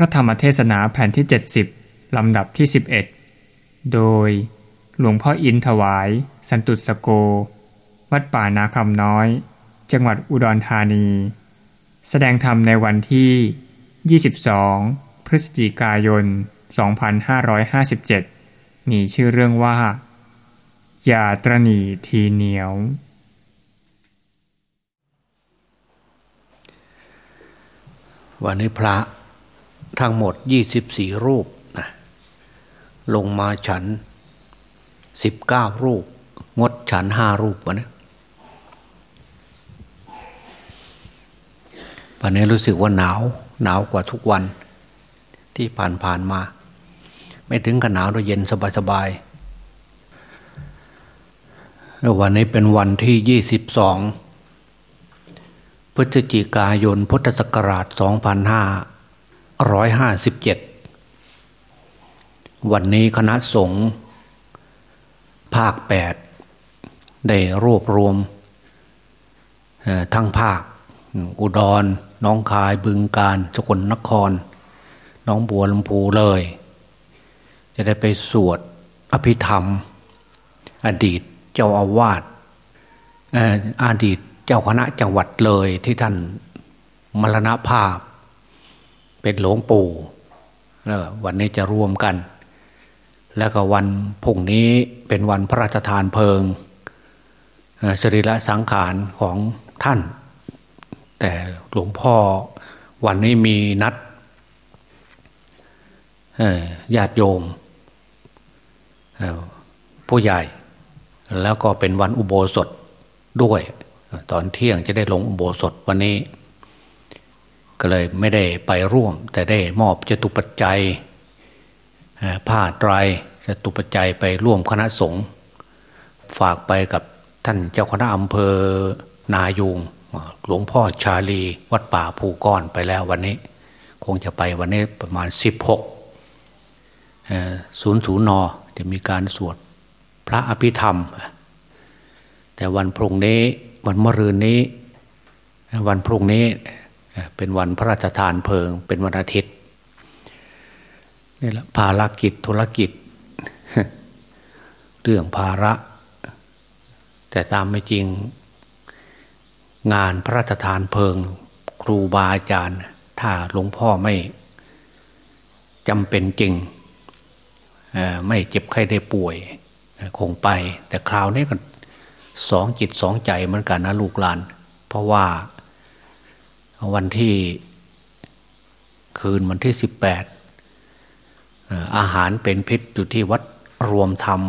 พระธรรมเทศนาแผ่นที่ 70 ลำดับที่ 11 โดยหลวงพ่ออินถวาย สันตุสโก วัดป่านาคำน้อย จังหวัดอุดรธานี แสดงธรรมในวันที่ 22 พฤศจิกายน 2557 มีชื่อเรื่องว่า อย่าตรณีทีเหนียว วันนี้พระ ทั้งหมดยี่สิบสี่รูปนะลงมาฉันสิบเก้ารูป งดฉันห้ารูปวันนี้วันนี้รู้สึกว่าหนาว หนาวกว่าทุกวันที่ผ่านผ่านมา ไม่ถึงกับหนาวแต่เย็นสบายๆวันนี้เป็นวันที่ยี่สิบสองพฤศจิกายนพุทธศักราชสองพันห้า ร้อยห้าสิบเจ็ดวันนี้คณะสงฆ์ภาคแปดได้รวบรวมทั้งภาค อุดรน้องคายบึงการสกลนคร น้องบัวลำพูเลย จะได้ไปสวดอภิธรรม อดีตเจ้าอาวาสอดีตเจ้าคณะจังหวัดเลยที่ท่านมรณภาพ เป็นหลวงปู่วันนี้จะรวมกัน แล้วก็วันพุ่งนี้เป็นวันพระราชทานเพลิงสรีระสังขารของท่าน แต่หลวงพ่อวันนี้มีนัดญาติโยมผู้ใหญ่ แล้วก็เป็นวันอุโบสถด้วย ตอนเที่ยงจะได้ลงอุโบสถวันนี้ ก็เลยไม่ได้ไปร่วม แต่ได้มอบจตุปัจจัยผ้าไตรจตุปัจจัยไปร่วมคณะสงฆ์ฝากไปกับท่านเจ้าคณะอำเภอนายูงหลวงพ่อชาลีวัดป่าภูก้อนไปแล้ววันนี้ คงจะไปวันนี้ประมาณ 16ศูนย์ศูนย์นอจะมีการสวดพระอภิธรรม แต่วันพรุ่งนี้วันมะรืนนี้ วันพรุ่งนี้ เป็นวันพระราชทานเพลิง เป็นวันอาทิตย์นี่แหละภารกิจธุรกิจ เรื่องภาระ แต่ตามไม่จริง งานพระราชทานเพลิง ครูบาอาจารย์ ถ้าหลวงพ่อไม่จำเป็นจริง ไม่เจ็บไข้ได้ป่วย คงไป แต่คราวนี้ก็สองจิตสองใจเหมือนกันนะลูกหลาน เพราะว่า วันที่คืนวันที่สิบแปดอาหารเป็นพิษอยู่ที่วัดรวมธรรม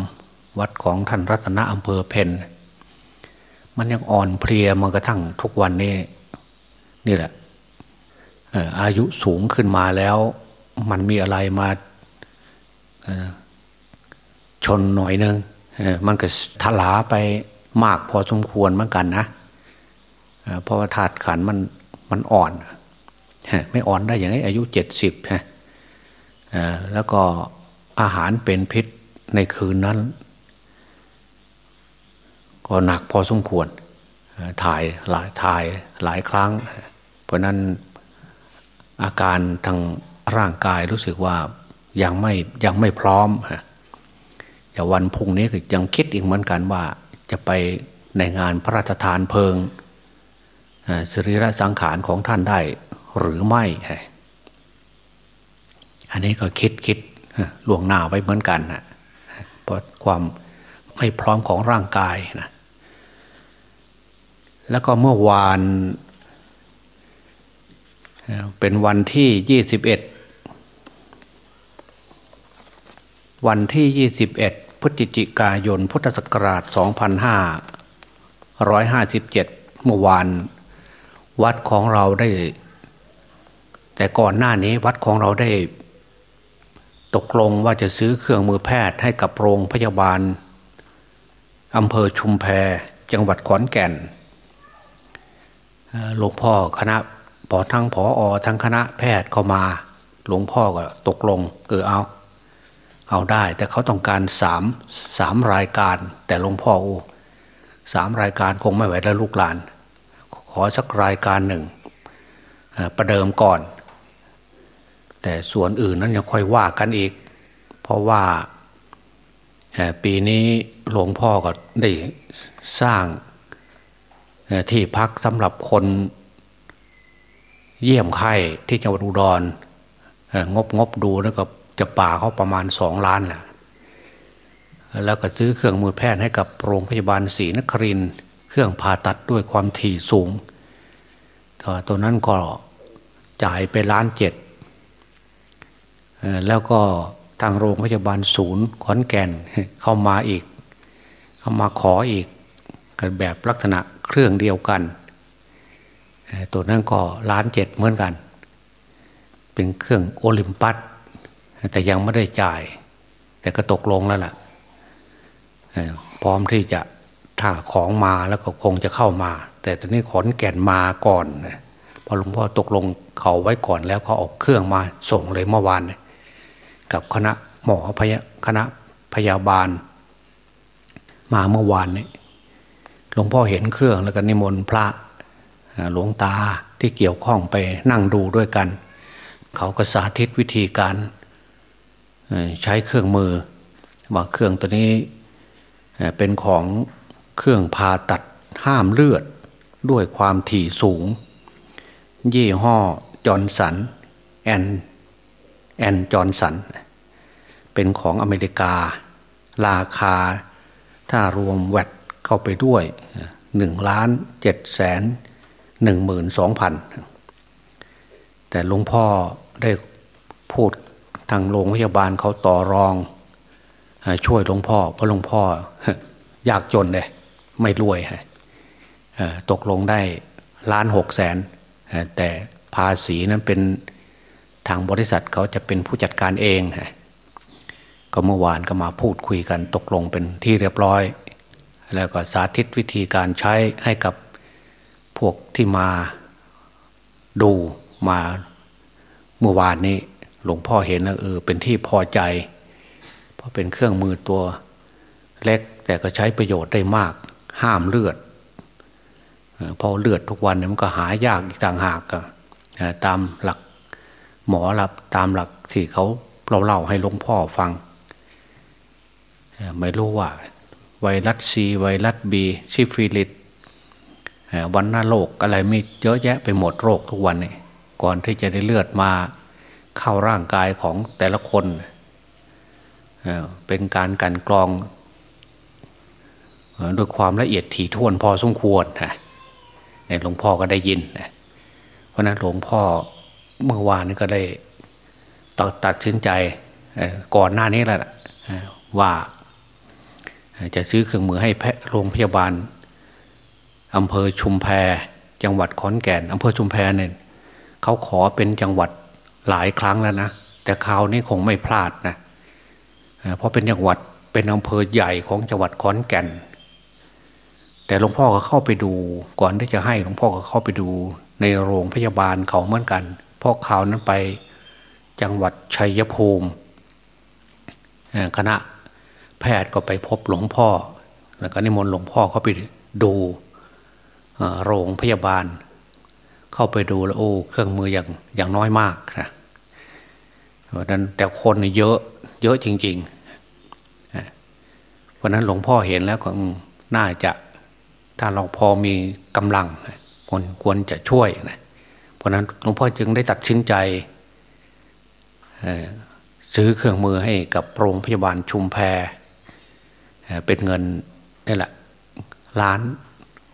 วัดของท่านรัตนอำเภอเพนมันยังอ่อนเพลียมันกระทั่งทุกวันนี้ นี่แหละอายุสูงขึ้นมาแล้ว มันมีอะไรมาชนหน่อยนึงมันก็ทลาไปมากพอสมควรเหมือนกันนะเพราะว่าธาตุขันมัน มันอ่อนไม่อ่อนได้อย่างไงอายุเจ็ดสิบฮะแล้วก็อาหารเป็นพิษในคืนนั้น ก็หนักพอสมควรถ่ายหลายถ่ายหลายครั้ง เพราะนั้นอาการทางร่างกายรู้สึกว่ายังไม่ยังไม่พร้อมอย่าวันพุ่งนี้ยังคิดอีกเหมือนกันว่าจะไปในงานพระราชทานเพลิง สรีระสังขารของท่านได้หรือไม่ อันนี้ก็คิดคิดล่วงหน้าไว้เหมือนกันนะเพราะความไม่พร้อมของร่างกายนะแล้วก็เมื่อวาน เป็นวันที่ยี่สิบเอ็ดวันที่ยี่สิบเอ็ดพฤศจิกายน พุทธศักราชสองพันห้าร้อยห้าสิบเจ็ดเมื่อวาน วัดของเราได้ แต่ก่อนหน้านี้วัดของเราได้ ตกลงว่าจะซื้อเครื่องมือแพทย์ให้กับโรงพยาบาลอำเภอชุมแพจังหวัดขอนแก่นหลวงพ่อคณะพอทั้งผออทั้งคณะแพทย์เข้ามา หลวงพ่อก็ตกลงเออเอา เอาได้ แต่เขาต้องการสามสามรายการ แต่หลวงพ่อโอ้สามรายการคงไม่ไหวแล้วลูกหลาน ขอสักรายการหนึ่งประเดิมก่อน แต่ส่วนอื่นนั้นยังค่อยว่ากันอีก เพราะว่าปีนี้หลวงพ่อก็ได้สร้างที่พักสำหรับคนเยี่ยมไข้ที่จังหวัดอุดรงบงบดูแล้วก็จะป่าเขาประมาณสองล้านแหละแล้วก็ซื้อเครื่องมือแพทย์ให้กับโรงพยาบาลศรีนคริน เครื่องผ่าตัดด้วยความถี่สูงตัวนั้นก็จ่ายไปล้านเจ็ดแล้วก็ทางโรงพยาบาลศูนย์ขอนแก่นเข้ามาอีก เข้ามาขออีกกันแบบลักษณะเครื่องเดียวกัน ตัวนั้นก็ล้านเจ็ดเหมือนกัน เป็นเครื่องโอลิมปัสแต่ยังไม่ได้จ่าย แต่ก็ตกลงแล้วล่ะพร้อมที่จะ ถ้าของมาแล้วก็คงจะเข้ามา แต่ตอนนี้ขอนแก่นมาก่อนพอหลวงพ่อตกลงเขาไว้ก่อนแล้วเขาออกเครื่องมาส่งเลยเมื่อวานกับคณะหมอพยาคณะพยาบาล มาเมื่อวานนี้หลวงพ่อเห็นเครื่องแล้วก็นิมนต์พระหลวงตาที่เกี่ยวข้องไปนั่งดูด้วยกัน เขาก็สาธิตวิธีการใช้เครื่องมือว่าเครื่องตัวนี้เป็นของ เครื่องผ่าตัดห้ามเลือดด้วยความถี่สูง ยี่ห้อ Johnson and and Johnson เป็นของอเมริกา ราคาถ้ารวมแวดเข้าไปด้วยหนึ่งล้านเจ็ดแสนหนึ่งหมื่นสองพันแต่หลวงพ่อได้พูดทางโรงพยาบาลเขาต่อรอง ช่วยหลวงพ่อเพราะหลวงพ่อ ยากจนเลย ไม่รวยตกลงได้ล้านหกแสนแต่ภาษีนั้นเป็นทางบริษัทเขาจะเป็นผู้จัดการเองก็เมื่อวานก็มาพูดคุยกันตกลงเป็นที่เรียบร้อย แล้วก็สาธิตวิธีการใช้ให้กับพวกที่มาดูมาเมื่อวานนี้หลวงพ่อเห็นแล้วเออเป็นที่พอใจ เพราะเป็นเครื่องมือตัวเล็กแต่ก็ใช้ประโยชน์ได้มาก ห้ามเลือดพอเลือดทุกวันมันก็หายากอีกต่างหากตามหลักหมอรับตามหลักที่เขาเราเล่าให้หลวงพ่อฟัง ไม่รู้ว่า ไวรัสซีไวรัสบีซิฟิลิสวันหน้าโรคอะไรมีเยอะแยะไปหมดโรคทุกวันนี่ก่อนที่จะได้เลือดมาเข้าร่างกายของแต่ละคน เป็นการกันกรอง ด้วยความละเอียดถี่ถ้วนพอสมควรนะหลวงพ่อก็ได้ยินนะเพราะนั้นหลวงพ่อเมื่อวานนี้ก็ได้ตัดสินใจก่อนหน้านี้แล้วว่าจะซื้อเครื่องมือให้โรงพยาบาลอำเภอชุมแพจังหวัดขอนแก่นอำเภอชุมแพเนี่ยเขาขอเป็นจังหวัดหลายครั้งแล้วนะแต่คราวนี้คงไม่พลาดนะเพราะเป็นจังหวัดเป็นอำเภอใหญ่ของจังหวัดขอนแก่น แต่หลวงพ่อก็เข้าไปดู ก่อนที่จะให้หลวงพ่อก็เข้าไปดูในโรงพยาบาลเขาเหมือนกันเพราะข่าวนั้นไปจังหวัดชัยภูมิคณะแพทย์ก็ไปพบหลวงพ่อ แล้วก็นิมนต์หลวงพ่อเข้าไปดูโรงพยาบาล เข้าไปดูแล้วโอ้เครื่องมืออย่างอย่างน้อยมากนะเพราะนั้นแต่คนเยอะเยอะจริงๆเพราะนั้นหลวงพ่อเห็นแล้วก็น่าจะ ถ้าเราพอมีกำลังควรควรจะช่วยนะเพราะนั้นหลวงพ่อจึงได้ตัดสินใจซื้อเครื่องมือให้กับโรงพยาบาลชุมแพเป็นเงินนี่แหละล้าน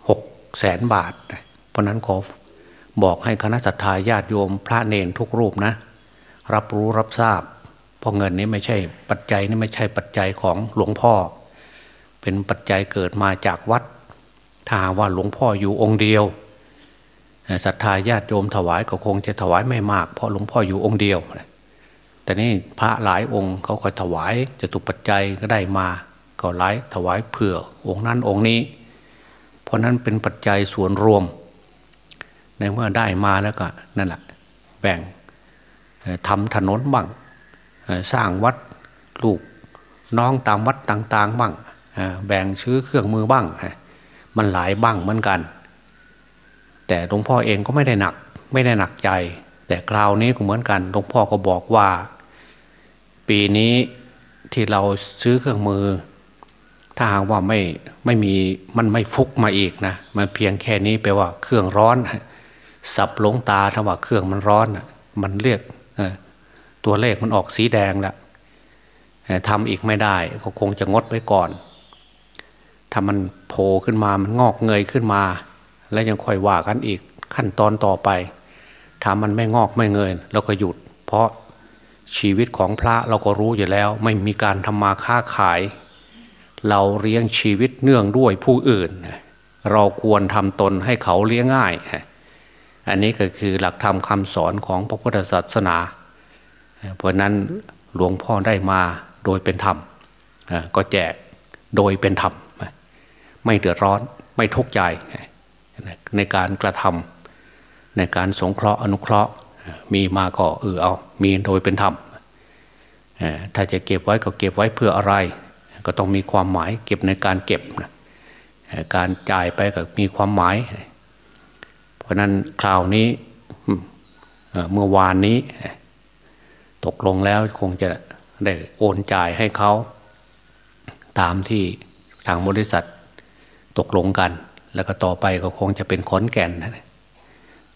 หกแสนบาท เพราะนั้นขอบอกให้คณะสัตยาญาติโยมพระเนนทุกรูปนะ รับรู้รับทราบ เพราะเงินนี้ไม่ใช่ปัจจัยนี่ไม่ใช่ปัจจัยของหลวงพ่อ เป็นปัจจัยเกิดมาจากวัด ถ้าว่าหลวงพ่ออยู่องค์เดียวศรัทธาญาติโยมถวายก็คงจะถวายไม่มาก เพราะหลวงพ่ออยู่องค์เดียวแต่นี่พระหลายองค์เขาก็ถวายจะตุปัจจัยก็ได้มา ก็หลายถวายเผื่อองค์นั้นองค์นี้ เพราะนั้นเป็นปัจจัยส่วนรวม ในเมื่อได้มาแล้วก็นั่นแหละแบ่งทำถนนบ้างสร้างวัดลูกน้องตามวัดต่าง ๆ บ้างแบ่งชื้อเครื่องมือบ้าง มันหลายบ้างเหมือนกัน แต่หลวงพ่อเองก็ไม่ได้หนัก ไม่ได้หนักใจ แต่คราวนี้ก็เหมือนกันหลวงพ่อก็บอกว่า ปีนี้ที่เราซื้อเครื่องมือ ถ้าหากว่าไม่ไม่มีมันไม่ฟุกมาอีกนะมันเพียงแค่นี้แปลว่าเครื่องร้อน สับหลงตาถ้าว่าเครื่องมันร้อนมันเรียกตัวเลขมันออกสีแดงแล้วทำอีกไม่ได้เขาคงจะงดไว้ก่อน ถ้ามันโผล่ขึ้นมามันงอกเงยขึ้นมา แล้วยังค่อยว่ากันอีกขั้นตอนต่อไป ถ้ามันไม่งอกไม่เงยเราก็หยุด เพราะชีวิตของพระเราก็รู้อยู่แล้ว ไม่มีการทำมาค้าขาย เราเลี้ยงชีวิตเนื่องด้วยผู้อื่น เราควรทำตนให้เขาเลี้ยงง่าย อันนี้ก็คือหลักธรรมคำสอนของพระพุทธศาสนา เพราะนั้นหลวงพ่อได้มาโดยเป็นธรรมก็แจกโดยเป็นธรรม ไม่เดือดร้อน ไม่ทุกข์ใจในการกระทำในการสงเคราะห์อนุเคราะห์ มีมาก็เออเอา มีโดยเป็นธรรมถ้าจะเก็บไว้ก็เก็บไว้เพื่ออะไร ก็ต้องมีความหมาย เก็บในการเก็บการจ่ายไปก็มีความหมาย เพราะนั้นคราวนี้เมื่อวานนี้ ตกลงแล้วคงจะได้โอนจ่ายให้เขา ตามที่ทางบริษัท ตกลงกัน แล้วก็ต่อไปก็คงจะเป็นขอนแก่นนะ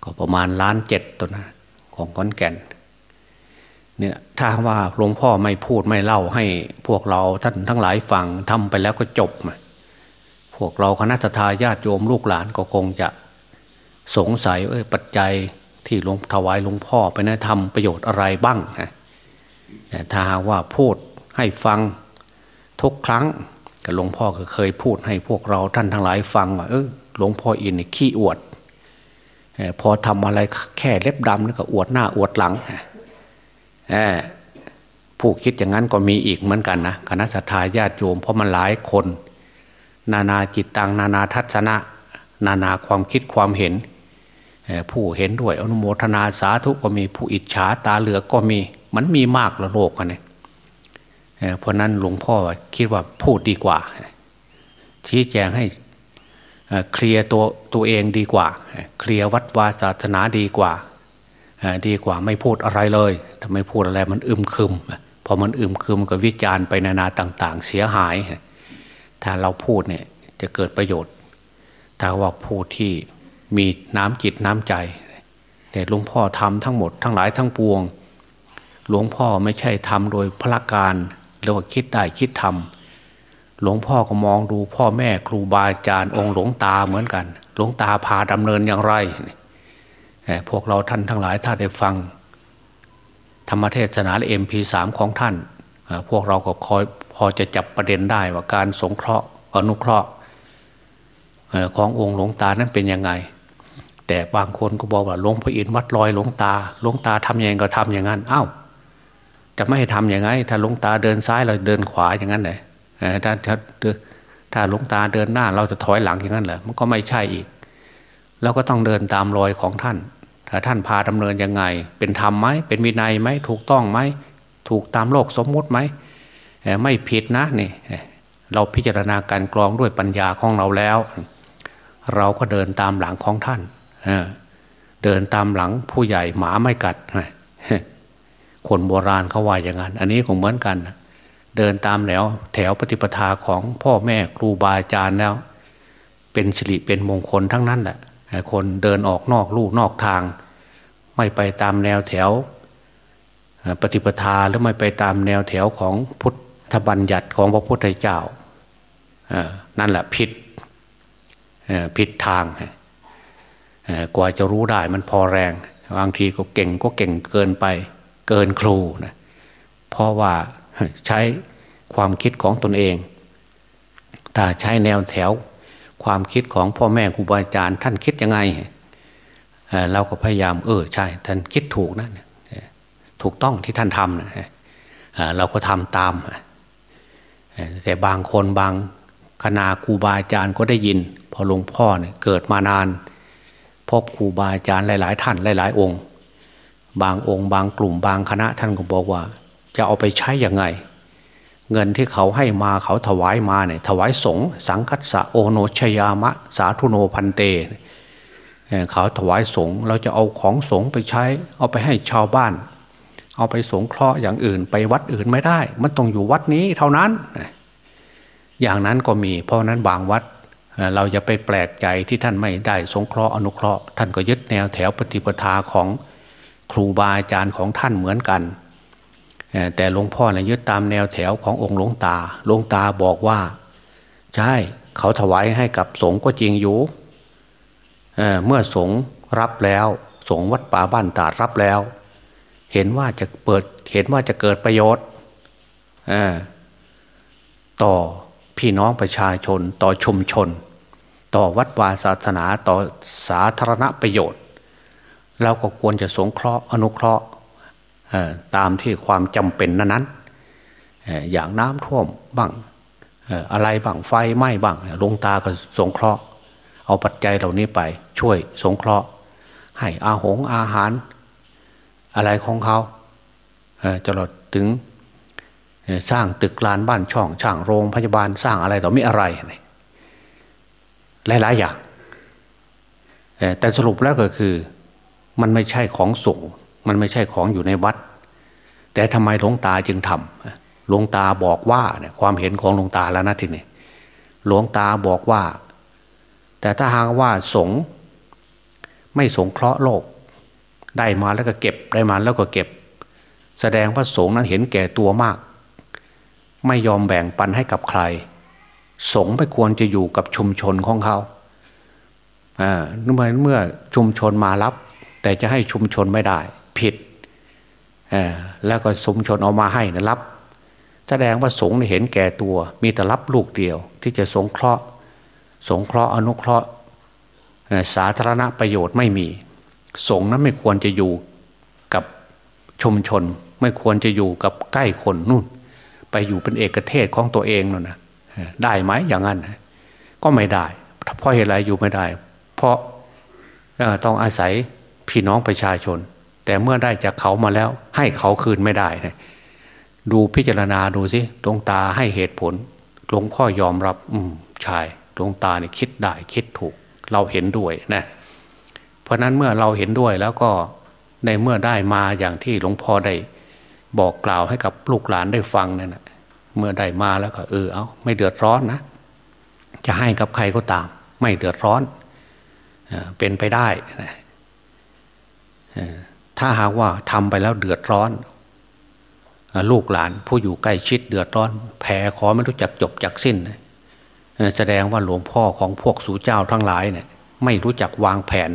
ก็ประมาณล้านเจ็ดตัวนะของขอนแก่นเนี่ยถ้าว่าหลวงพ่อไม่พูดไม่เล่าให้พวกเราท่านทั้งหลายฟังทำไปแล้วก็จบพวกเราคณะทาญาติโยมลูกหลานก็คงจะสงสัยเอ้ยปัจจัยที่หลวงถวายหลวงพ่อไปนะทำประโยชน์อะไรบ้างนะถ้าว่าพูดให้ฟังทุกครั้ง กับหลวงพ่อก็เคยพูดให้พวกเราท่านทั้งหลายฟังว่าเออหลวงพ่ออินขี้อวดพอทำอะไรแค่เล็บดำนี่ก็อวดหน้าอวดหลังผู้คิดอย่างนั้นก็มีอีกเหมือนกันนะคณะสัตยาญาติโยมเพราะมันหลายคน นานาจิตตังนานาทัศนะ นานาความคิดความเห็น ผู้เห็นด้วยอนุโมทนาสาธุก็มีผู้อิจฉาตาเหลือกก็มีมันมีมากละโลกกันเนี่ย เพราะนั้นหลวงพ่อคิดว่าพูดดีกว่า ชี้แจงให้เคลียร์ตัวตัวเองดีกว่า เคลียร์วัดวาศาสนาดีกว่าดีกว่าไม่พูดอะไรเลยถ้าไม่พูดอะไรมันอึมครึมพอมันอึมครึมก็วิจารณ์ไปนานาต่าง ๆ เสียหาย ถ้าเราพูดเนี่ยจะเกิดประโยชน์ ถ้าว่าพูดที่มีน้ำจิตน้ำใจ แต่หลวงพ่อทำทั้งหมดทั้งหลายทั้งปวง หลวงพ่อไม่ใช่ทำโดยพละการ หรือว่าคิดได้คิดทำหลวงพ่อก็มองดูพ่อแม่ครูบาอาจารย์องค์หลวงตาเหมือนกัน หลวงตาพาดำเนินอย่างไรพวกเราท่านทั้งหลายถ้าได้ฟัง ธรรมเทศนาเอ็มพีสามของท่าน พวกเราก็คอยพอจะจับประเด็นได้ว่าการสงเคราะห์อนุเคราะห์ขององค์หลวงตานั้นเป็นยังไง แต่บางคนก็บอกว่าหลวงพ่ออินวัดลอยหลวงตาหลวงตาทำยังไงก็ทำอย่างนั้นอ้าว จะไม่ให้ทำอย่างไง ถ้าลงตาเดินซ้ายเราเดินขวาอย่างนั้นเลยถ้าถ้าถ้าลงตาเดินหน้าเราจะถอยหลังอย่างนั้นเหรอมันก็ไม่ใช่อีกเราก็ต้องเดินตามรอยของท่าน ถ้าท่านพาดำเนินยังไง เป็นธรรมไหม เป็นวินัยไหม ถูกต้องไหม ถูกตามโลกสมมุติไหม ไม่ผิดนะนี่ เราพิจารณาการกรองด้วยปัญญาของเราแล้ว เราก็เดินตามหลังของท่าน เดินตามหลังผู้ใหญ่หมาไม่กัด คนโบราณเขาว่าอย่างนั้น อันนี้คงเหมือนกัน เดินตามแถวแถวปฏิปทาของพ่อแม่ครูบาอาจารย์แล้ว เป็นสิริเป็นมงคลทั้งนั้นแหละคนเดินออกนอกลู่นอกทาง ไม่ไปตามแนวแถว ปฏิปทาหรือไม่ไปตามแนวแถวของพุทธบัญญัติของพระพุทธเจ้านั่นแหละผิดผิดทางกว่าจะรู้ได้มันพอแรง บางทีก็เก่งก็เก่งเกินไป เกินครูนะเพราะว่าใช้ความคิดของตนเองถ้าใช้แนวแถวความคิดของพ่อแม่ครูบาอาจารย์ท่านคิดยังไงเราก็พยายาม เออใช่ ท่านคิดถูกนะถูกต้องที่ท่านทำนะเราก็ทำตาม แต่บางคนบางคณะครูบาอาจารย์ก็ได้ยิน พอหลวงพ่อเนี่ยเกิดมานาน พบครูบาอาจารย์หลาย ๆ ท่านหลาย ๆ องค์ บางองค์บางกลุ่มบางคณะท่านก็บอกว่า จะเอาไปใช้อย่างไง เงินที่เขาให้มาเขาถวายมาเนี่ยถวายสงสังคัสสะโอโนชยามะ สาธุโนพันเตเขาถวายสงเราจะเอาของสงไปใช้ เอาไปให้ชาวบ้าน เอาไปสงเคราะห์อย่างอื่น ไปวัดอื่นไม่ได้ มันต้องอยู่วัดนี้เท่านั้น อย่างนั้นก็มี เพราะนั้นบางวัดเราจะไปแปลกใจที่ท่านไม่ได้สงเคราะห์อนุเคราะห์ ท่านก็ยึดแนวแถวปฏิปทาของ ครูบาอาจารย์ของท่านเหมือนกัน แต่หลวงพ่อเนี่ยยึดตามแนวแถวขององค์หลวงตาหลวงตาบอกว่า ใช่เขาถวายให้กับสงฆ์ก็จริงอยู่เเมื่อสงฆ์รับแล้วสงฆ์วัดป่าบ้านตาดรับแล้ว เห็นว่าจะเปิดเห็นว่าจะเกิดประโยชน์ต่อพี่น้องประชาชนต่อชุมชน ต่อวัดวาศาสนาต่อสาธารณประโยชน์ เราก็ควรจะสงเคราะห์อนุเคราะห์ตามที่ความจำเป็นนั้นๆอย่างน้ำท่วมบ้างอะไรบ้างไฟไหม้บ้างลงตาก็สงเคราะห์ เอาปัจจัยเหล่านี้ไปช่วยสงเคราะห์ ให้อาหงอาหาร อะไรของเขาจนถึงสร้างตึกลานบ้านช่องช่างโรงพยาบาลสร้างอะไรต่อมีอะไร หลายๆอย่างแต่สรุปแล้วก็คือ มันไม่ใช่ของส่ง มันไม่ใช่ของอยู่ในวัด แต่ทำไมหลวงตาจึงทำหลวงตาบอกว่าเนี่ยความเห็นของหลวงตาแล้วนะทีนี้หลวงตาบอกว่า แต่ถ้าหากว่าสงไม่สงเคราะห์โลก ได้มาแล้วก็เก็บได้มาแล้วก็เก็บ แสดงว่าสงนั้นเห็นแก่ตัวมาก ไม่ยอมแบ่งปันให้กับใคร สงไม่ควรจะอยู่กับชุมชนของเขาอ่าเมื่อเมื่อชุมชนมารับ แต่จะให้ชุมชนไม่ได้ ผิดแล้วก็ชุมชนเอามาให้นะรับ แสดงว่าสงฆ์เห็นแก่ตัว มีแต่รับลูกเดียว ที่จะสงเคราะห์ สงเคราะห์อนุเคราะห์สาธารณประโยชน์ไม่มี สงฆ์นั้นไม่ควรจะอยู่กับชุมชน ไม่ควรจะอยู่กับใกล้คนนู่น ไปอยู่เป็นเอกเทศของตัวเองนั่นนะได้ไหมอย่างนั้น ก็ไม่ได้เพราะเหตุอะไรอยู่ไม่ได้ เพราะต้องอาศัย พี่น้องประชาชน แต่เมื่อได้จากเขามาแล้ว ให้เขาคืนไม่ได้นะดูพิจารณาดูสิดวงตาให้เหตุผลหลวงพ่อยอมรับ อืมใช่ดวงตาเนี่ยคิดได้คิดถูก เราเห็นด้วยนะเพราะนั้นเมื่อเราเห็นด้วยแล้วก็ในเมื่อได้มาอย่างที่หลวงพ่อได้ บอกกล่าวให้กับลูกหลานได้ฟังนั่นนะเมื่อได้มาแล้วก็เออเอาไม่เดือดร้อนนะ จะให้กับใครก็ตาม ไม่เดือดร้อนเป็นไปได้นะ ถ้าหากว่าทำไปแล้วเดือดร้อน ลูกหลานผู้อยู่ใกล้ชิดเดือดร้อน แผ่ขอไม่รู้จักจบจักสิ้น แสดงว่าหลวงพ่อของพวกสูเจ้าทั้งหลายเนี่ยไม่รู้จักวางแผน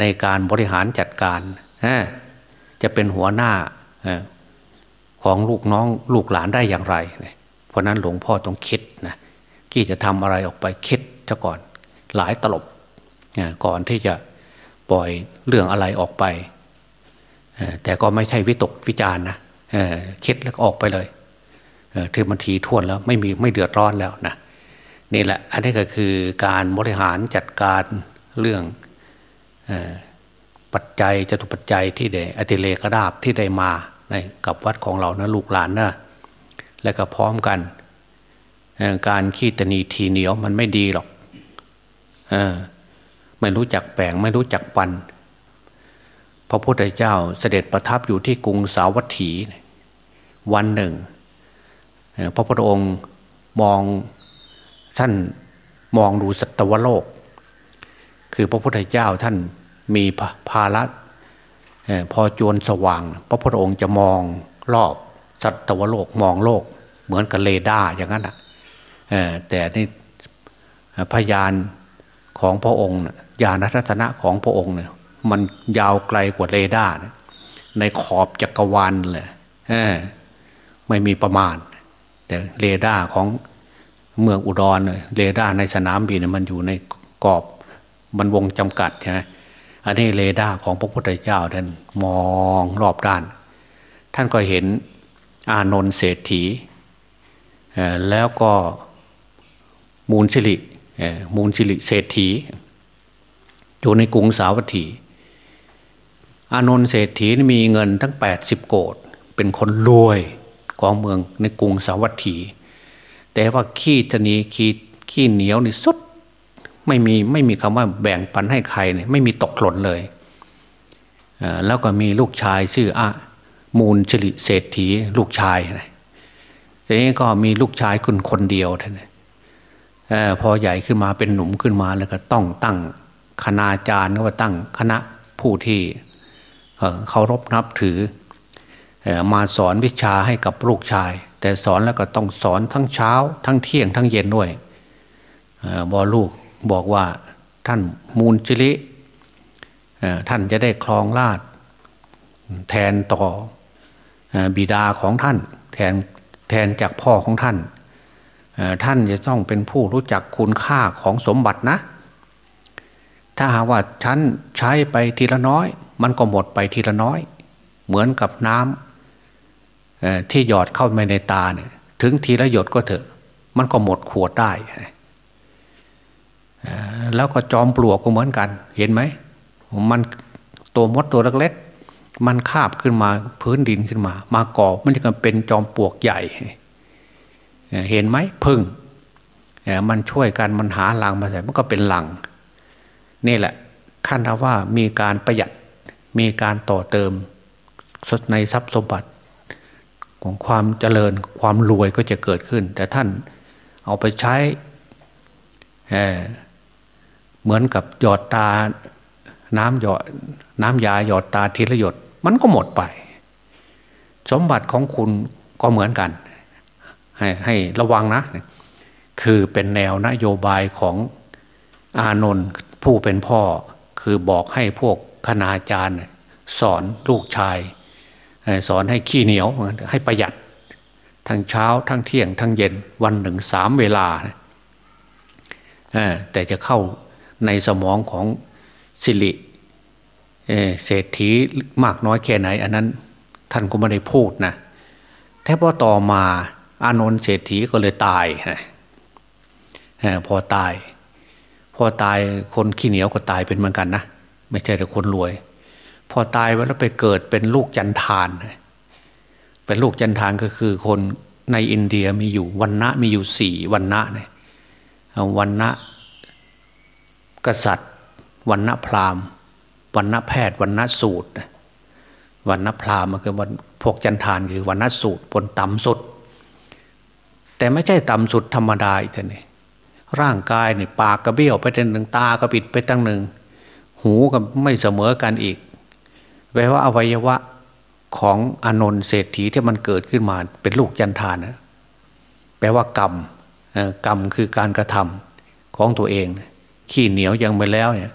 ในการบริหารจัดการ จะเป็นหัวหน้าของลูกน้องลูกหลานได้อย่างไร เพราะนั้นหลวงพ่อต้องคิดนะกี่จะทำอะไรออกไปคิดซะก่อนหลายตลบก่อนที่จะ ปล่อยเรื่องอะไรออกไป แต่ก็ไม่ใช่วิตกวิจารณ์นะคิดแล้วออกไปเลยที่มันทีท่วนแล้วไม่มีไม่เดือดร้อนแล้วนะนี่แหละ อันนี้ก็คือการบริหารจัดการเรื่องปัจจัยจตุปัจจัยที่ได้อติเลกราบที่ได้มาในกับวัดของเรานะลูกหลานนะและก็พร้อมกัน การขี้ตนีทีเหนียวมันไม่ดีหรอก ไม่รู้จักแบ่งไม่รู้จักปัน พระพุทธเจ้าเสด็จประทับอยู่ที่กรุงสาวัตถี วันหนึ่ง พระพุทธองค์มองท่านมองดูสัตวโลก คือพระพุทธเจ้าท่านมีภาระพอจวนสว่าง พระพุทธองค์จะมองรอบสัตวโลกมองโลก เหมือนกับเลดาร์อย่างนั้นแหะแต่นี่พยานของพระองค์ ญาณทัศนะของพระองค์เนี่ย มันยาวไกลกว่าเรดาร์ในขอบจักรวาลเลยไม่มีประมาณ แต่เรดาร์ของเมืองอุดรเลยเรดาร์ในสนามบินมันอยู่ในกรอบมันวงจำกัดใช่ไหมอันนี้เรดาร์ของพระพุทธเจ้าท่านมองรอบด้าน ท่านก็เห็นอานนท์เศรษฐีแล้วก็มูลสิริมูลสิริเศรษฐี อยู่ในกรุงสาวัตถี อานนท์เศรษฐีมีเงินทั้งแปดสิบโกดเป็นคนรวยของเมืองในกรุงสาวัตถี แต่ว่าขี้ตนีขี้ขี้เหนียวนี่สุดไม่มีไม่มีคำว่าแบ่งปันให้ใครเนี่ยไม่มีตกหล่นเลย แล้วก็มีลูกชายชื่ออะมูลชลิเศรษฐีลูกชายนะทีนี้ก็มีลูกชายคุณคนเดียวท่านพอใหญ่ขึ้นมาเป็นหนุ่มขึ้นมาแล้วก็ต้องตั้ง คณาจารย์หรือว่าตั้งคณะผู้ที่เคารพนับถือมาสอนวิชาให้กับลูกชาย แต่สอนแล้วก็ต้องสอนทั้งเช้า ทั้งเที่ยงทั้งเย็นด้วยบอลูกบอกว่าท่านมูลจิริท่านจะได้ครองราชแทนต่อบิดาของท่าน แทนแทนจากพ่อของท่าน ท่านจะต้องเป็นผู้รู้จักคุณค่าของสมบัตินะ ถ้าหากว่าฉันใช้ไปทีละน้อย มันก็หมดไปทีละน้อย เหมือนกับน้ำที่หยอดเข้าไปในตาเนี่ย ถึงทีละหยดก็เถอะ มันก็หมดขวดได้แล้วก็จอมปลวกก็เหมือนกัน เห็นไหมมันตัวมดตัวเล็กๆ มันคาบขึ้นมาพื้นดินขึ้นมา มาก่อมันจะเป็นจอมปลวกใหญ่ เห็นไหมพึ่งมันช่วยกันมันหาลังมาใส่มันก็เป็นหลัง นี่แหละขั้นว่ามีการประหยัดมีการต่อเติมสดในทรัพย์สมบัติ ของความเจริญความรวยก็จะเกิดขึ้น แต่ท่านเอาไปใช้เหมือนกับหยอดตาน้ำหยอดน้ำยาหยอดตาทีละหยด มันก็หมดไป สมบัติของคุณก็เหมือนกัน ให้ให้ระวังนะ คือเป็นแนวนโยบายของอานนท์ ผู้เป็นพ่อคือบอกให้พวกคณาจารย์ สอนลูกชาย สอนให้ขี้เหนียวให้ประหยัด ทั้งเช้าทั้งเที่ยง ทั้งเย็นวันหนึ่งสามเวลา แต่จะเข้าในสมองของสิริเศรษฐีมากน้อยแค่ไหน อันนั้นท่านก็ไม่ได้พูดนะแต่พอต่อมาอานนท์เศรษฐีก็เลยตายนะพอตาย พอตายคนขี้เหนียวก็ตายเป็นเหมือนกันนะไม่ใช่แต่คนรวย พอตายแล้วไปเกิดเป็นลูกจันทาน เป็นลูกจันทานก็คือคนในอินเดียมีอยู่วันณะมีอยู่สี่วันณะเนี่ยวันณะกษัตริย์วันณะพราหมณ์วันณะแพทย์วันณะสูตรวันณะพราหมณ์คือวันพวกจันทานคือวันณะสูตรบนต่ำสุด แต่ไม่ใช่ต่ำสุดธรรมดาอีกท่นี่ ร่างกายเนี่ยปากกระเบี้ยวไปตั้งหนึ่งตากระปิดไปตั้งหนึ่ง หูก็ไม่เสมอกันอีกแปลว่าอวัยวะของอนนท์เศรษฐีที่มันเกิดขึ้นมาเป็นลูกจันทานนะแปลว่ากรรมกรรมคือการกระทำของตัวเอง ขี้เหนียวยังไปแล้วเนี่ย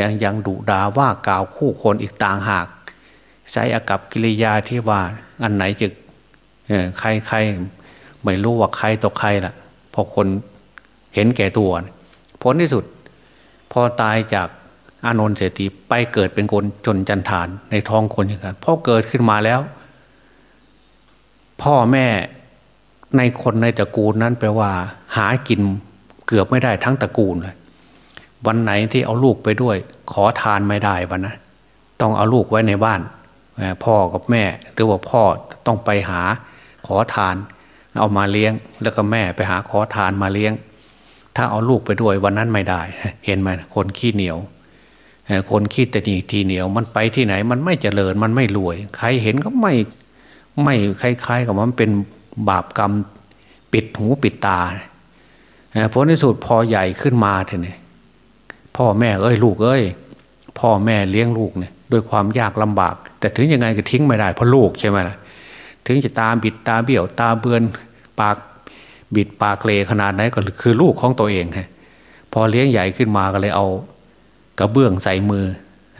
ยังยังดุดาว่ากล่าวคู่คนอีกต่างหาก ใช้อากับกิริยาที่ว่าอันไหนจะใครใครไม่รู้ว่าใครต่อใครล่ะพอคน เห็นแก่ตัว ผลที่สุด พอตายจากอานนท์เศรษฐีไปเกิดเป็นคนจนจันทานในท้องคนอย่างนั้นพอเกิดขึ้นมาแล้ว พ่อแม่ในคนในตระกูลนั้นแปลว่า หากินเกือบไม่ได้ทั้งตระกูลเลยวันไหนที่เอาลูกไปด้วย ขอทานไม่ได้วันนะต้องเอาลูกไว้ในบ้านพ่อกับแม่หรือว่าพ่อต้องไปหาขอทาน เอามาเลี้ยง แล้วก็แม่ไปหาขอทานมาเลี้ยง ถ้าเอาลูกไปด้วยวันนั้นไม่ได้ เห็นไหมคนขี้เหนียวคนขี้ตนีทีเหนียวมันไปที่ไหน มันไม่เจริญมันไม่รวย ใครเห็นก็ไม่ไม่คล้ายๆ กับมันเป็นบาปกรรมปิดหูปิดตาผลที่สุดพอใหญ่ขึ้นมาเท่นี่พ่อแม่เอ้ยลูกเอ้ย พ่อแม่เลี้ยงลูกเนี่ยด้วยความยากลำบาก แต่ถึงยังไงก็ทิ้งไม่ได้เพราะลูกใช่ไหมล่ะถึงจะตาบิดตาเบี้ยวตาเบือนปาก บิดปากเลขนาดไหนก็คือลูกของตัวเองฮะพอเลี้ยงใหญ่ขึ้นมาก็เลยเอากระเบื้องใส่มือ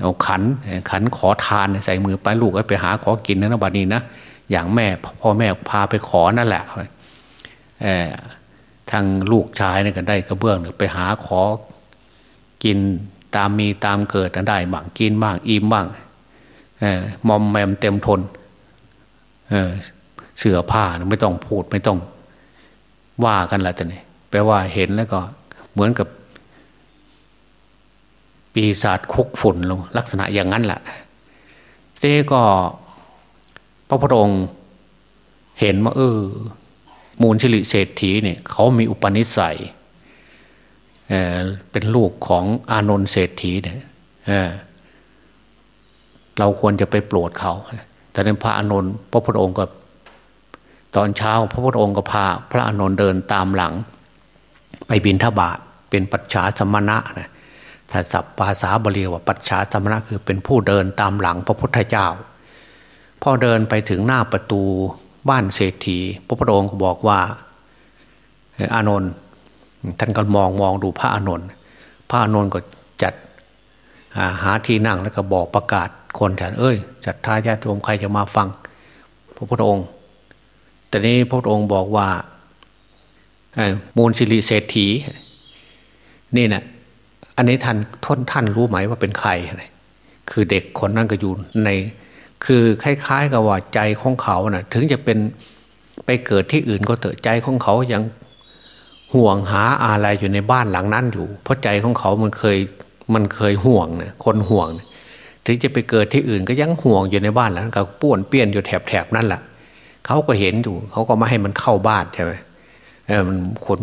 เอาขันขันขอทานใส่มือไปลูกไปหาขอกินนะนบัดนี้นะอย่างแม่พ่อแม่พาไปขอนั่นแหละทางลูกชายนี่ก็ได้กระเบื้องไปหาขอกินตามมีตามเกิดได้บ้างกินบ้างอิ่มบ้างมอมแมมเต็มทนเเสื้อผ้าไม่ต้องพูดไม่ต้อง ว่ากันละแต่นี่แปลว่าเห็นแล้วก็เหมือนกับปีศาจคุกฝุ่นลงลักษณะอย่างนั้นแหละเจ๊ก็พระพุทธองค์เห็นว่าเออ มูลชิริเศรษฐีเนี่ยเขามีอุปนิสัยเเป็นลูกของอานนท์เศรษฐีเนี่ยเเราควรจะไปโปรดเขา แต่ในพระอานนท์พระพุทธองค์ก็ ตอนเช้าพระพุทธองค์ก็พาพระอานนท์เดินตามหลัง ไปบินทบาทเป็นปัจฉาสมณะนะถ้าศัพท์ภาษาบาลีว่าปัจฉาสมณะคือเป็นผู้เดินตามหลังพระพุทธเจ้า พอเดินไปถึงหน้าประตูบ้านเศรษฐี พระพุทธองค์ก็บอกว่าอานนท์ท่านก็มองมองดูพระอานนท์พระอานนท์ก็จัดหาที่นั่งแล้วก็บอกประกาศคนแทนเอ้ยจัดทายาทโยมใครจะมาฟัง พระพุทธองค์ แต่นี้พระองค์บอกว่ามูลสิริเศรษฐี นี่นะอันนี้ท่านท่านท่านรู้ไหมว่าเป็นใคร คือเด็กคนนั้นก็อยู่ใน คือคล้าย ๆ กับว่าใจของเขานะ่ะ ถึงจะเป็นไปเกิดที่อื่นก็เถอะใจของเขายังห่วงหาอะไรอยู่ในบ้านหลังนั้นอยู่ เพราะใจของเขามันเคยมันเคยห่วงนะคนห่วงนะถึงจะไปเกิดที่อื่นก็ยังห่วงอยู่ในบ้านหลังก็ป้วนเปี้ยนอยู่แถบๆนั่นแหละ เขาก็เห็นอยู่เขาก็ไม่ให้มันเข้าบ้านใช่ไหมเออมันคน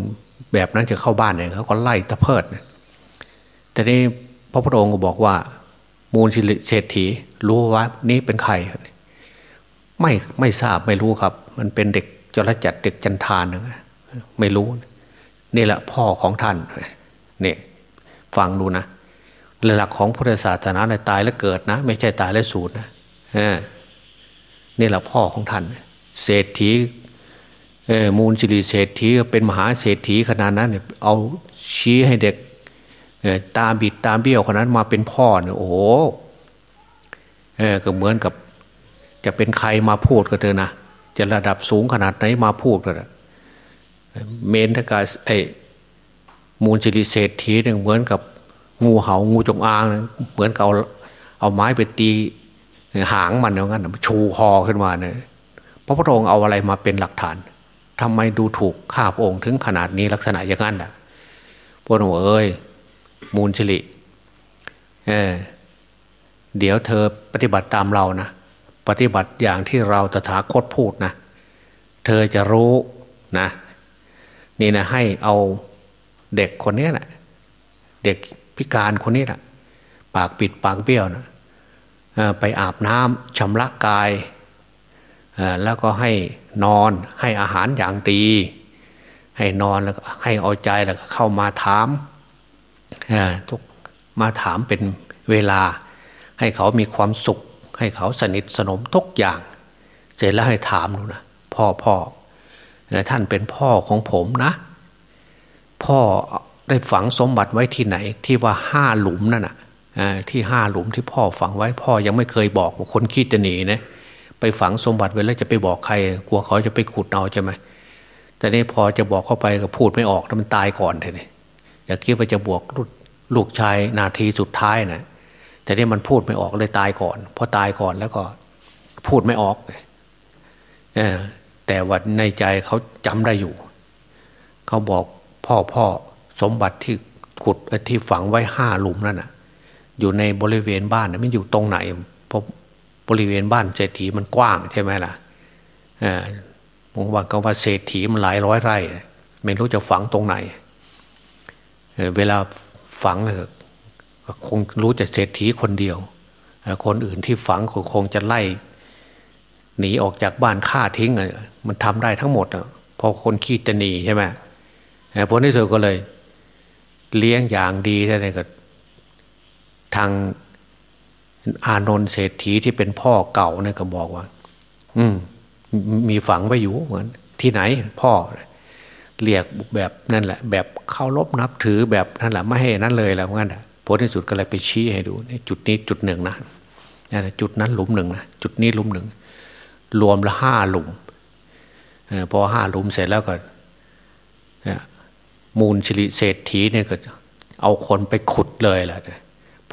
แบบนั้นจะเข้าบ้านเนี่ยเขาก็ไล่ตะเพิดนะแต่นี้พระพุทธองค์ก็บอกว่า มูลเศรษฐี รู้ว่านี้เป็นใคร ไม่ไม่ทราบไม่รู้ครับ มันเป็นเด็กจรจัดเด็กจันทานนะไม่รู้ นี่แหละพ่อของท่านเนี่ยฟังดูนะหลักของพุทธศาสนาในตายแล้วเกิดนะ ไม่ใช่ตายแล้วสูญนะนี่แหละพ่อของท่านเเศรษฐีมูลสิริเศรษฐีเป็นมหาเศรษฐีขนาดนั้นเนี่ยเอาชี้ให้เด็กตาบิดตาเบี้ยวคนนั้นมาเป็นพ่อเนี่ยโอ้โหเออก็เหมือนกับ จะเป็นใครมาพูดก็เถอะนะจะระดับสูงขนาดไหนมาพูดก็เถอะเมนทกาไอมูลจิริเศรษฐีเนี่ยเหมือนกับงูเหา่างูจงอางเหมือนกับเอาเอาไม้ไปตีหางมันอย่างนั้นชูคอขึ้นมาเนี่ย พระพุทธองค์เอาอะไรมาเป็นหลักฐานทำไมดูถูกข้าพระองค์ถึงขนาดนี้ลักษณะอย่างนั้นอะพระองค์เอ้ยมูลชิริเออเดี๋ยวเธอปฏิบัติตามเรานะปฏิบัติอย่างที่เราตถาคตพูดนะ เธอจะรู้นะ นี่นะให้เอาเด็กคนนี้นะเด็กพิการคนนี้นะปากปิดปากเบี้ยวนะไปอาบน้ำชำระกาย แล้วก็ให้นอนให้อาหารอย่างดี ให้นอนแล้วให้เอาใจแล้วก็เข้ามาถามทุกมาถามเป็นเวลา ให้เขามีความสุข ให้เขาสนิทสนมทุกอย่าง เสร็จแล้วให้ถามดูนะพ่อพ่อท่านเป็นพ่อของผมนะ พ่อได้ฝังสมบัติไว้ที่ไหน ที่ว่าห้าหลุมนั่นน่ะที่ห้าหลุมที่พ่อฝังไว้พ่อยังไม่เคยบอกว่าคนคิดจะหนีนะ ไปฝังสมบัติไว้แล้วจะไปบอกใคร กลัวเขาจะไปขุดเอาใช่ไหมแต่นี่พอจะบอกเข้าไปก็พูดไม่ออกแล้วมันตายก่อนเลยอย่าคิดว่าจะบวกลูกชายนาทีสุดท้ายนะแต่นี่มันพูดไม่ออกเลยตายก่อนพอตายก่อนแล้วก็พูดไม่ออกเออแต่ว่าในใจเขาจำได้อยู่ เขาบอกพ่อพ่อสมบัติที่ขุดที่ฝังไว้ห้าหลุมนั่นน่ะ อยู่ในบริเวณบ้านนะมันอยู่ตรงไหนเพราะ บริเวณบ้านเศรษฐีมันกว้างใช่ไหมล่ะผมว่าก็ว่าเศรษฐีมันหลายร้อยไร่ ไม่รู้จะฝังตรงไหนเวลาฝังเลยคงรู้จะเศรษฐีคนเดียว คนอื่นที่ฝังคงจะไล่ หนีออกจากบ้านฆ่าทิ้งมันทำได้ทั้งหมดพอคนขี้จะหนีใช่ไหมผลที่สุดก็เลย เลี้ยงอย่างดีท่านก็ทาง อานนท์เศรษฐีที่เป็นพ่อเก่าเนี่ยก็บอกว่า อืมมีฝังไว้อยู่เหมือน ที่ไหน พ่อ เรียกแบบนั่นแหละ แบบเคารพนับถือแบบนั่นแหละไม่ให้นั้นเลยแล้วงั้นอะผลที่สุดก็เลยไปชี้ให้ดูจุดนี้จุดหนึ่งนะจุดนั้นหลุมหนึ่งนะจุดนี้หลุมหนึ่งรวมละห้าหลุมพอห้าหลุมเสร็จแล้วก็มูลชิริเศรษฐีเนี่ยก็ เอาคนไปขุดเลยแหละ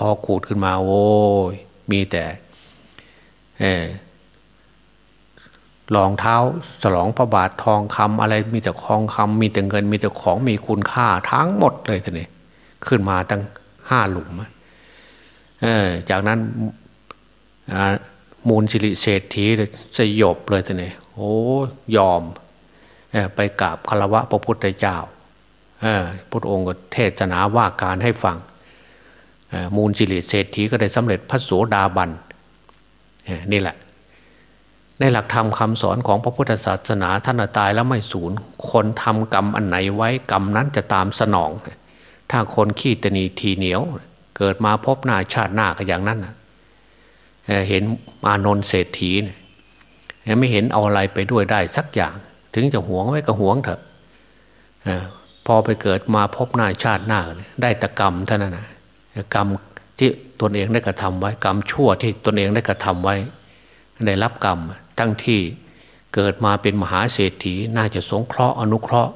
พอขุดขึ้นมาโอ้ยมีแต่รองเท้าสลองพระบาททองคำอะไรมีแต่ทองคำมีแต่เงิน มีแต่ของมีคุณค่าทั้งหมดเลยทีนี้ขึ้นมาตั้งห้าหลุมเออจากนั้นมูลสิริเศรษฐีสยบเลยทีนี้โอ้ยอมไปกราบคารวะพระพุทธเจ้าพระองค์ก็เทศนาว่าการให้ฟัง มูลจิริเศรษฐีก็ได้สำเร็จพระโสดาบันนี่แหละ ในหลักธรรมคำสอนของพระพุทธศาสนาท่านตายแล้วไม่สูญคนทำกรรมอันไหนไว้กรรมนั้นจะตามสนอง ถ้าคนขี้ตนีทีเหนียว เกิดมาพบหน้าชาติหน้าก็อย่างนั้นเห็นอานนท์เศรษฐีไม่เห็นเอาอะไรไปด้วยได้สักอย่าง ถึงจะหวงไว้ก็หวงเถอะพอไปเกิดมาพบหน้าชาติหน้าได้ตะกรรมเท่านั้นนะ กรรมที่ตนเองได้กระทำไว้ กรรมชั่วที่ตนเองได้กระทำไว้ได้รับกรรมทั้งที่เกิดมาเป็นมหาเศรษฐีน่าจะสงเคราะห์อนุเคราะห์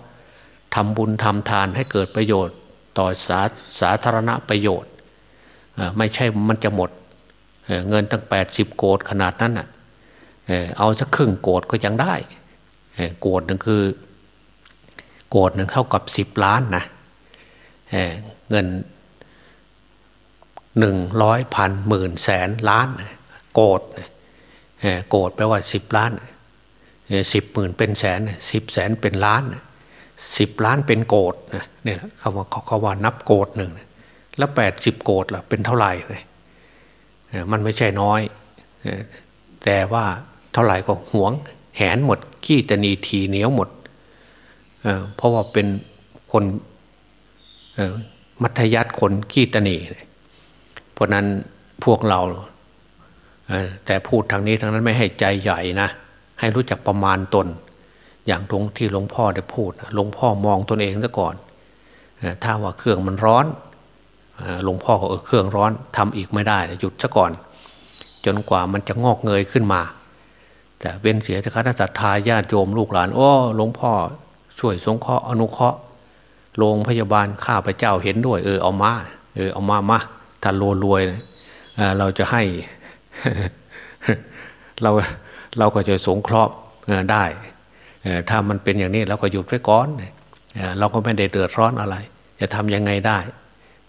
ทำบุญทำทานให้เกิดประโยชน์ ต่อสาสาธารณประโยชน์ ไม่ใช่มันจะหมดเงินตั้งแปดสิบโกดขนาดนั้นอะเอาสักครึ่งโกดก็ยังได้โกดหนึ่งคือ โกดหนึ่งเท่ากับสิบล้านนะเงิน หนึ่งร้อยพันหมื่นแสนล้าน โกดโกดแปลว่าสิบล้านสิบหมื่นเป็นแสนสิบแสนเป็นล้านสิบล้านเป็นโกดเนี่ยคำว่าเขาว่านับโกดหนึ่งแล้วแปดสิบโกดล่ะเป็นเท่าไหร่มันไม่ใช่น้อย แต่ว่าเท่าไหร่ก็หวงแหนหมดขี้ตนีทีเหนียวหมดเพราะว่าเป็นคนมัธยัติคนขี้ตนีเพราะนั้นพวกเราแต่พูดทางนี้ทางนั้นไม่ให้ใจใหญ่นะ ให้รู้จักประมาณตน อย่างตรงที่หลวงพ่อได้พูดหลวงพ่อมองตนเองซะก่อน ถ้าว่าเครื่องมันร้อนหลวงพ่อเออเครื่องร้อนทำอีกไม่ได้หยุดซะก่อน จนกว่ามันจะงอกเงยขึ้นมา แต่เว้นเสียแต่คณะสัตยาญาติโยมลูกหลานโอ้หลวงพ่อช่วยสงเคราะห์อนุเคราะห์โรงพยาบาลข้าพเจ้าเห็นด้วย เออเอามา เออเอามามา ถ้ารวยรวยเราจะให้ เราเราก็จะสงเคราะห์ได้ถ้ามันเป็นอย่างนี้เราก็หยุดไว้ก่อนเราก็ไม่ได้เดือดร้อนอะไร จะทำยังไงได้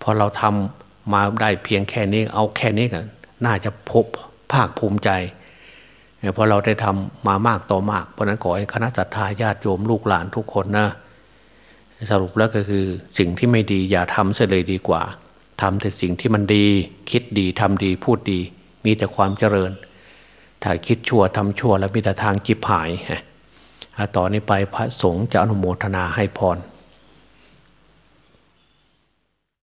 พอเราทำมาได้เพียงแค่นี้ เอาแค่นี้กันน่าจะพบภาคภูมิใจเพราะเราได้ทำมามากต่อมาก เพราะนั้นขอให้คณะสัตยาญาติโยมลูกหลานทุกคนนะสรุปแล้วก็คือสิ่งที่ไม่ดีอย่าทำเสียเลยดีกว่า ทำแต่สิ่งที่มันดี คิดดีทำดีพูดดี มีแต่ความเจริญ ถ้าคิดชั่วทำชั่วแล้วมีแต่ทางจิบหายต่อนนี้ไปพระสงฆ์จะอนุโมทนาให้พร